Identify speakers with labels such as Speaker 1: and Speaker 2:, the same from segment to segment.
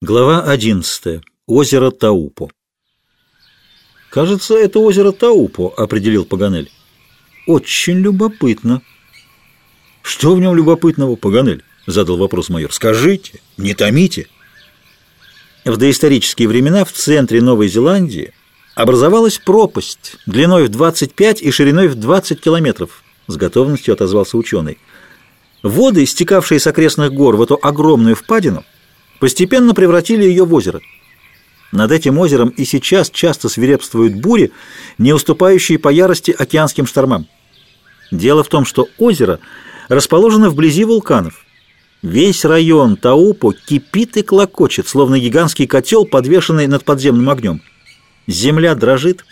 Speaker 1: Глава 11. Озеро Таупо. «Кажется, это озеро Таупо», — определил Паганель. «Очень любопытно». «Что в нем любопытного, Паганель?» — задал вопрос майор. «Скажите, не томите». В доисторические времена в центре Новой Зеландии образовалась пропасть длиной в 25 и шириной в 20 километров, с готовностью отозвался ученый. Воды, стекавшие с окрестных гор в эту огромную впадину, постепенно превратили ее в озеро. Над этим озером и сейчас часто свирепствуют бури, не уступающие по ярости океанским штормам. Дело в том, что озеро расположено вблизи вулканов. Весь район Таупо кипит и клокочет, словно гигантский котел, подвешенный над подземным огнем. Земля дрожит,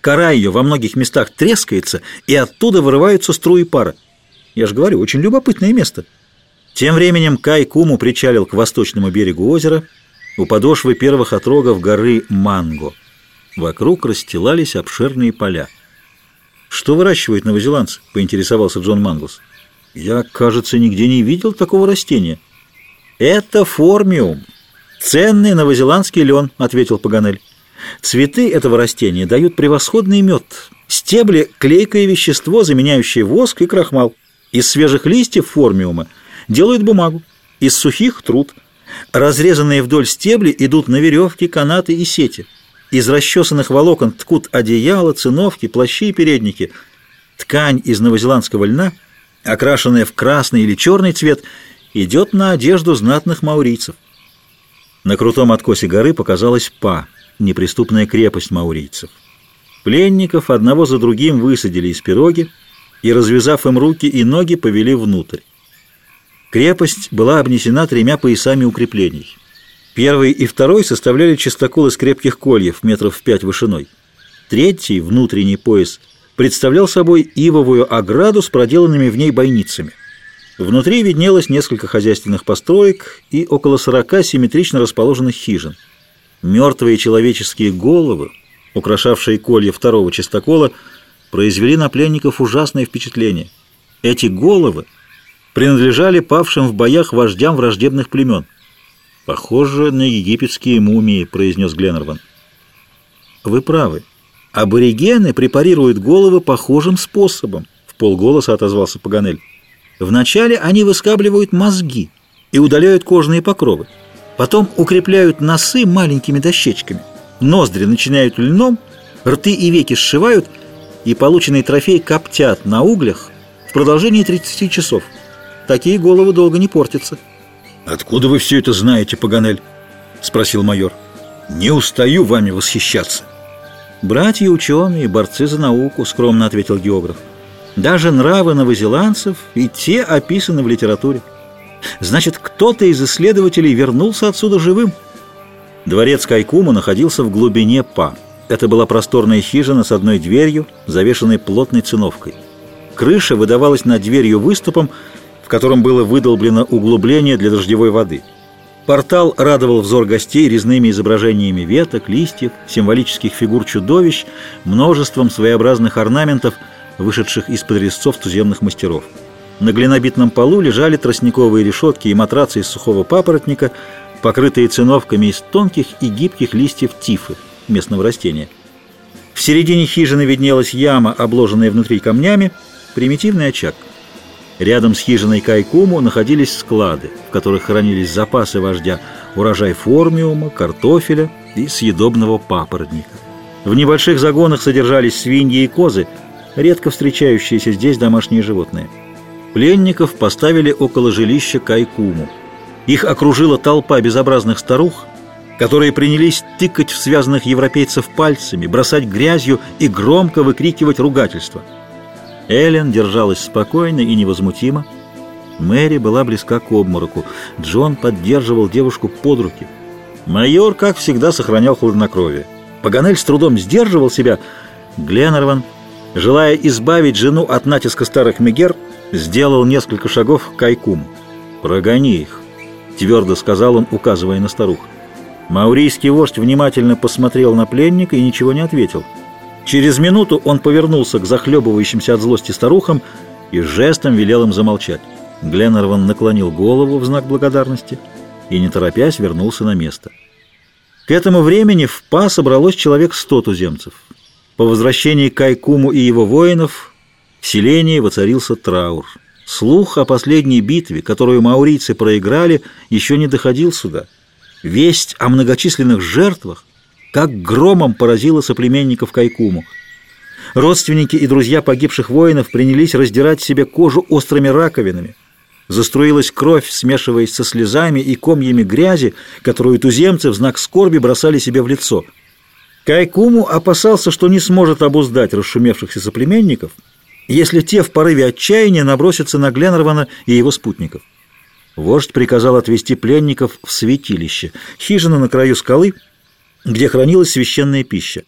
Speaker 1: кора ее во многих местах трескается, и оттуда вырываются струи пара. Я же говорю, очень любопытное место. Тем временем Кай Куму причалил к восточному берегу озера у подошвы первых отрогов горы Манго. Вокруг расстилались обширные поля. «Что выращивают новозеландцы?» — поинтересовался Джон Мангус. «Я, кажется, нигде не видел такого растения». «Это формиум. Ценный новозеландский лен», — ответил Паганель. «Цветы этого растения дают превосходный мед. Стебли — клейкое вещество, заменяющее воск и крахмал. Из свежих листьев формиума — делают бумагу, из сухих – труд. Разрезанные вдоль стебли идут на веревки, канаты и сети. Из расчесанных волокон ткут одеяла, циновки, плащи и передники. Ткань из новозеландского льна, окрашенная в красный или черный цвет, идет на одежду знатных маурийцев. На крутом откосе горы показалась Па, неприступная крепость маурийцев. Пленников одного за другим высадили из пироги и, развязав им руки и ноги, повели внутрь. Крепость была обнесена тремя поясами укреплений. Первый и второй составляли чистокол из крепких кольев, метров в пять вышиной. Третий, внутренний пояс, представлял собой ивовую ограду с проделанными в ней бойницами. Внутри виднелось несколько хозяйственных построек и около сорока симметрично расположенных хижин. Мертвые человеческие головы, украшавшие колья второго чистокола, произвели на пленников ужасное впечатление. Эти головы принадлежали павшим в боях вождям враждебных племен. «Похоже на египетские мумии», — произнес Гленнерван. «Вы правы. Аборигены препарируют головы похожим способом», — в полголоса отозвался Паганель. «Вначале они выскабливают мозги и удаляют кожные покровы. Потом укрепляют носы маленькими дощечками. Ноздри начинают льном, рты и веки сшивают, и полученный трофей коптят на углях в продолжении 30 часов». Такие головы долго не портятся.
Speaker 2: «Откуда вы все это знаете, Паганель?» — спросил майор. «Не устаю вами восхищаться».
Speaker 1: «Братья ученые, борцы за науку», — скромно ответил географ. «Даже нравы новозеландцев и те описаны в литературе. Значит, кто-то из исследователей вернулся отсюда живым». Дворец Кайкума находился в глубине Па. Это была просторная хижина с одной дверью, завешенной плотной циновкой. Крыша выдавалась над дверью выступом, в котором было выдолблено углубление для дождевой воды. Портал радовал взор гостей резными изображениями веток, листьев, символических фигур чудовищ, множеством своеобразных орнаментов, вышедших из-под резцов туземных мастеров. На глинобитном полу лежали тростниковые решетки и матрацы из сухого папоротника, покрытые циновками из тонких и гибких листьев тифы, местного растения. В середине хижины виднелась яма, обложенная внутри камнями, примитивный очаг – Рядом с хижиной Кайкуму находились склады, в которых хранились запасы вождя, урожай формиума, картофеля и съедобного папоротника. В небольших загонах содержались свиньи и козы, редко встречающиеся здесь домашние животные. Пленников поставили около жилища Кайкуму. Их окружила толпа безобразных старух, которые принялись тыкать в связанных европейцев пальцами, бросать грязью и громко выкрикивать ругательства – Эллен держалась спокойно и невозмутимо. Мэри была близка к обмороку. Джон поддерживал девушку под руки. Майор, как всегда, сохранял хладнокровие. Паганель с трудом сдерживал себя. Гленнерван, желая избавить жену от натиска старых мегер, сделал несколько шагов к Кайкуму. «Прогони их», — твердо сказал он, указывая на старух. Маурийский вождь внимательно посмотрел на пленника и ничего не ответил. Через минуту он повернулся к захлебывающимся от злости старухам и жестом велел им замолчать. Гленнерван наклонил голову в знак благодарности. и, не торопясь, вернулся на место. К этому времени в Па собралось человек сто туземцев. По возвращении Кайкуму и его воинов в селении воцарился траур. Слух о последней битве, которую маурийцы проиграли, еще не доходил сюда. Весть о многочисленных жертвах как громом поразила соплеменников Кайкуму. Родственники и друзья погибших воинов принялись раздирать себе кожу острыми раковинами. Заструилась кровь, смешиваясь со слезами и комьями грязи, которую туземцы в знак скорби бросали себе в лицо. Кайкуму опасался, что не сможет обуздать расшумевшихся соплеменников, если те в порыве отчаяния набросятся на Гленнервана и его спутников. Вождь приказал отвести пленников в святилище, хижину на краю скалы, где хранилась священная пища.